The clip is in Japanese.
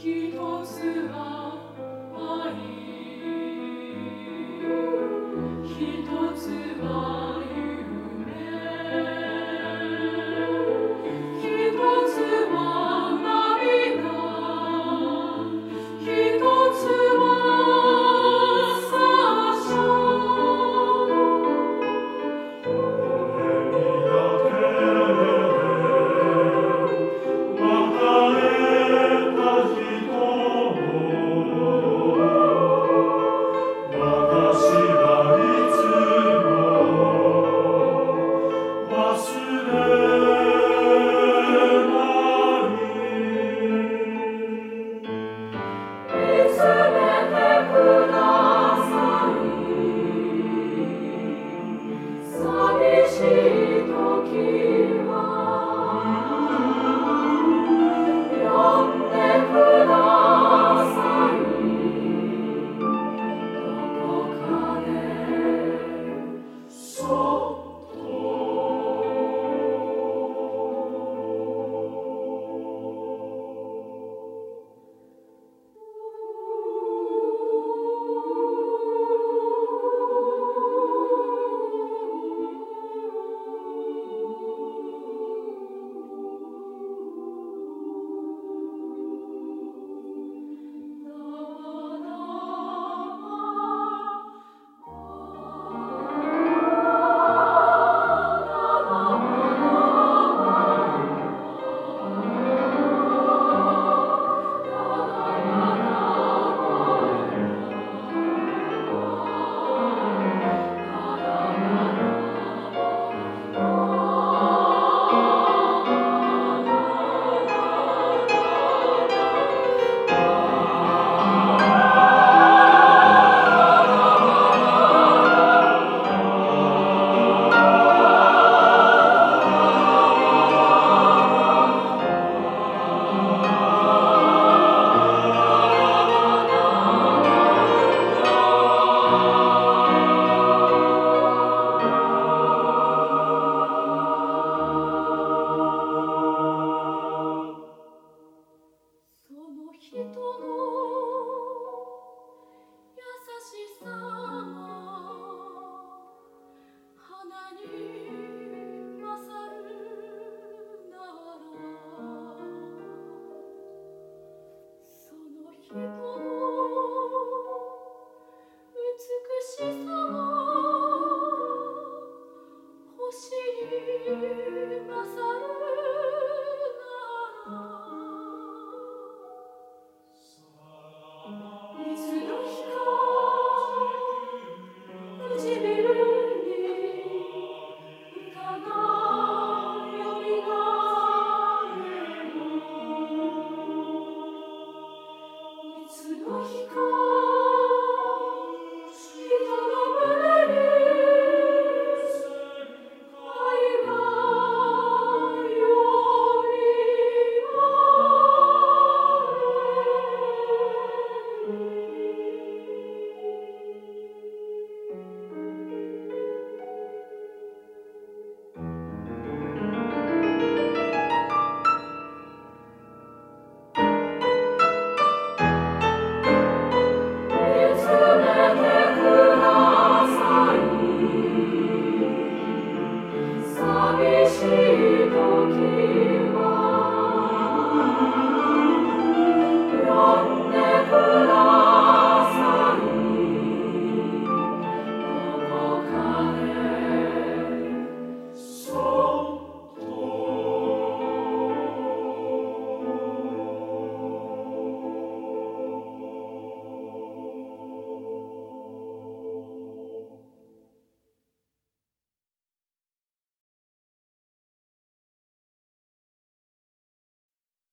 一つは